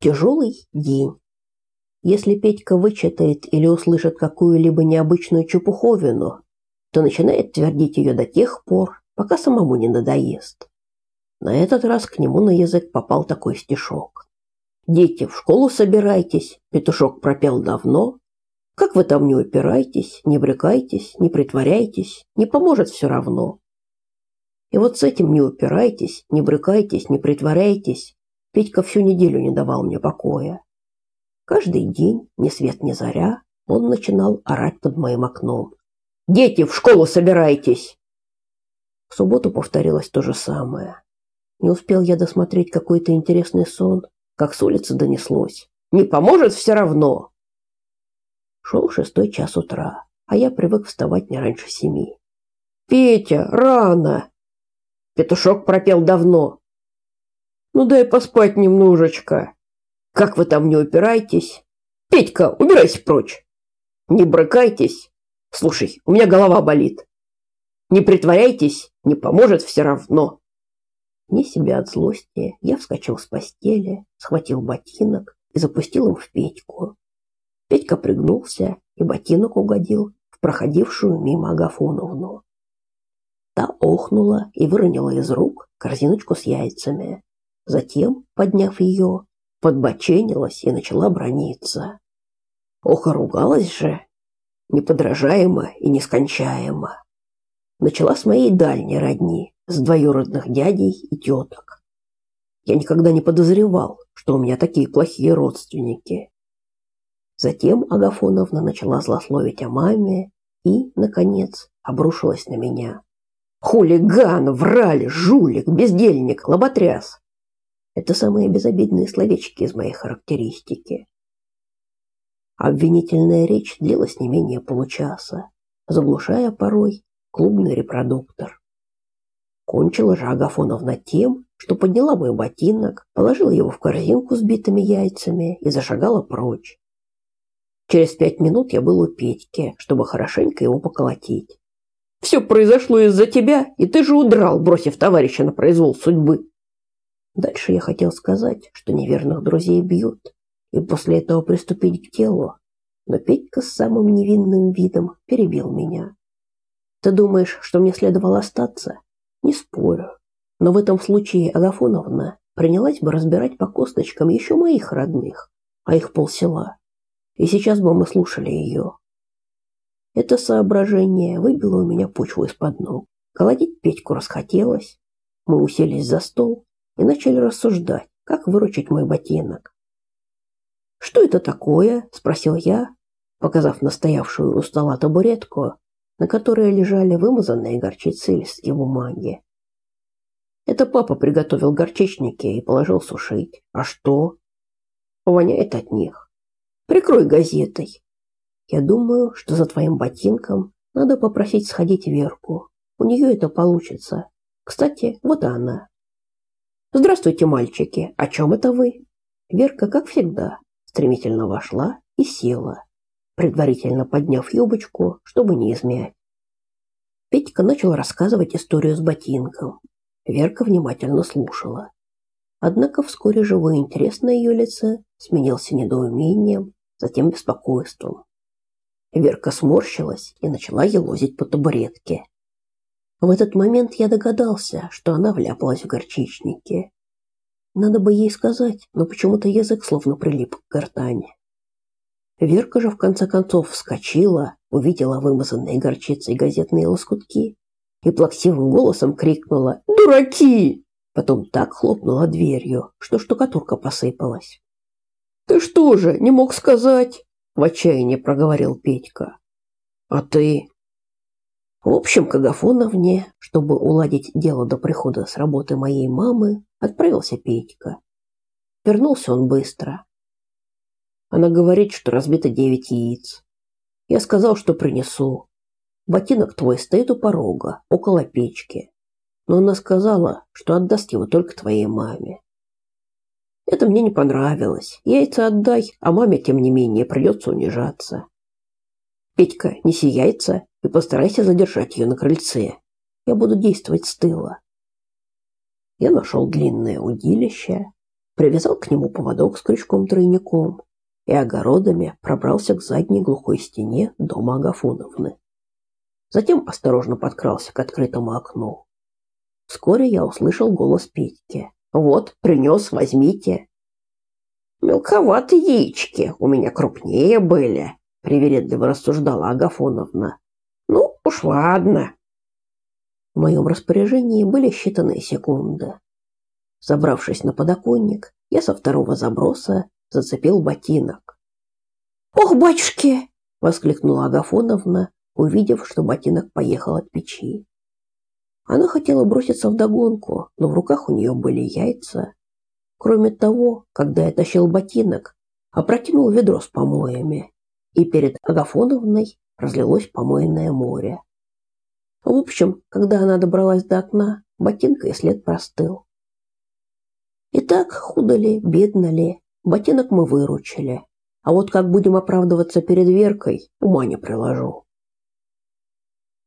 Тяжелый день. Если Петька вычитает или услышит какую-либо необычную чепуховину, то начинает твердить ее до тех пор, пока самому не надоест. На этот раз к нему на язык попал такой стишок. «Дети, в школу собирайтесь, петушок пропел давно. Как вы там не упирайтесь, не брекайтесь, не притворяйтесь, не поможет все равно». И вот с этим не упирайтесь, не брыкайтесь, не притворяйтесь, Петька всю неделю не давал мне покоя. Каждый день, ни свет ни заря, он начинал орать под моим окном. «Дети, в школу собирайтесь!» В субботу повторилось то же самое. Не успел я досмотреть какой-то интересный сон, как с улицы донеслось. «Не поможет все равно!» Шел шестой час утра, а я привык вставать не раньше семи. «Петя, рано!» Петушок пропел давно. Ну дай поспать немножечко. Как вы там не упираетесь? Петька, убирайся прочь. Не брыкайтесь. Слушай, у меня голова болит. Не притворяйтесь, не поможет все равно. Не себя от злости, я вскочил с постели, схватил ботинок и запустил им в Петьку. Петька пригнулся, и ботинок угодил в проходившую мимо Агафоновну. Та охнула и выронила из рук корзиночку с яйцами. Затем, подняв ее, подбоченилась и начала брониться. Ох, ругалась же, неподражаемо и нескончаемо. Начала с моей дальней родни, с двоюродных дядей и теток. Я никогда не подозревал, что у меня такие плохие родственники. Затем Агафоновна начала злословить о маме и, наконец, обрушилась на меня. «Хулиган, враль, жулик, бездельник, лоботряс!» Это самые безобидные словечки из моей характеристики. Обвинительная речь длилась не менее получаса, заглушая порой клубный репродуктор. Кончила же Агафоновна тем, что подняла мой ботинок, положила его в корзинку с битыми яйцами и зашагала прочь. Через пять минут я был у Петьки, чтобы хорошенько его поколотить. «Все произошло из-за тебя, и ты же удрал, бросив товарища на произвол судьбы!» Дальше я хотел сказать, что неверных друзей бьют, и после этого приступить к делу, но Петька с самым невинным видом перебил меня. Ты думаешь, что мне следовало остаться? Не спорю. Но в этом случае Агафоновна принялась бы разбирать по косточкам еще моих родных, а их полсела. И сейчас бы мы слушали ее. Это соображение выбило у меня почву из-под ног. Колодить Петьку расхотелось. Мы уселись за стол и начали рассуждать, как выручить мой ботинок. «Что это такое?» – спросил я, показав настоявшую у стола табуретку, на которой лежали вымазанные горчицей листки бумаги. Это папа приготовил горчичники и положил сушить. А что? Воняет от них. Прикрой газетой. Я думаю, что за твоим ботинком надо попросить сходить Верку. У нее это получится. Кстати, вот она. «Здравствуйте, мальчики! О чем это вы?» Верка, как всегда, стремительно вошла и села, предварительно подняв юбочку, чтобы не измять. Петька начал рассказывать историю с ботинком. Верка внимательно слушала. Однако вскоре живой интерес на ее лице сменился недоумением, затем беспокойством. Верка сморщилась и начала елозить по табуретке. В этот момент я догадался, что она вляпалась в горчичники. Надо бы ей сказать, но почему-то язык словно прилип к гортани. Верка же в конце концов вскочила, увидела вымазанные горчицей газетные лоскутки и плаксивым голосом крикнула «Дураки!». Потом так хлопнула дверью, что штукатурка посыпалась. «Ты что же, не мог сказать?» – в отчаянии проговорил Петька. «А ты?» В общем, к Агафоновне, чтобы уладить дело до прихода с работы моей мамы, отправился Петька. Вернулся он быстро. Она говорит, что разбито девять яиц. Я сказал, что принесу. Ботинок твой стоит у порога, около печки. Но она сказала, что отдаст его только твоей маме. Это мне не понравилось. Яйца отдай, а маме, тем не менее, придется унижаться. Петька, неси яйца и постарайся задержать ее на крыльце. Я буду действовать с тыла. Я нашел длинное удилище, привязал к нему поводок с крючком-тройником и огородами пробрался к задней глухой стене дома Агафоновны. Затем осторожно подкрался к открытому окну. Вскоре я услышал голос Петьки. «Вот, принес, возьмите». «Мелковаты яички, у меня крупнее были», — привередливо рассуждала Агафоновна. «Ну, уж ладно». В моем распоряжении были считанные секунды. Забравшись на подоконник, я со второго заброса зацепил ботинок. «Ох, батюшки!» — воскликнула Агафоновна, увидев, что ботинок поехал от печи. Она хотела броситься в догонку, но в руках у нее были яйца. Кроме того, когда я тащил ботинок, опрокинул ведро с помоями, и перед Агафоновной разлилось помойное море. В общем, когда она добралась до окна, ботинка и след простыл. Итак, худо ли, бедно ли, ботинок мы выручили. А вот как будем оправдываться перед Веркой, ума не приложу.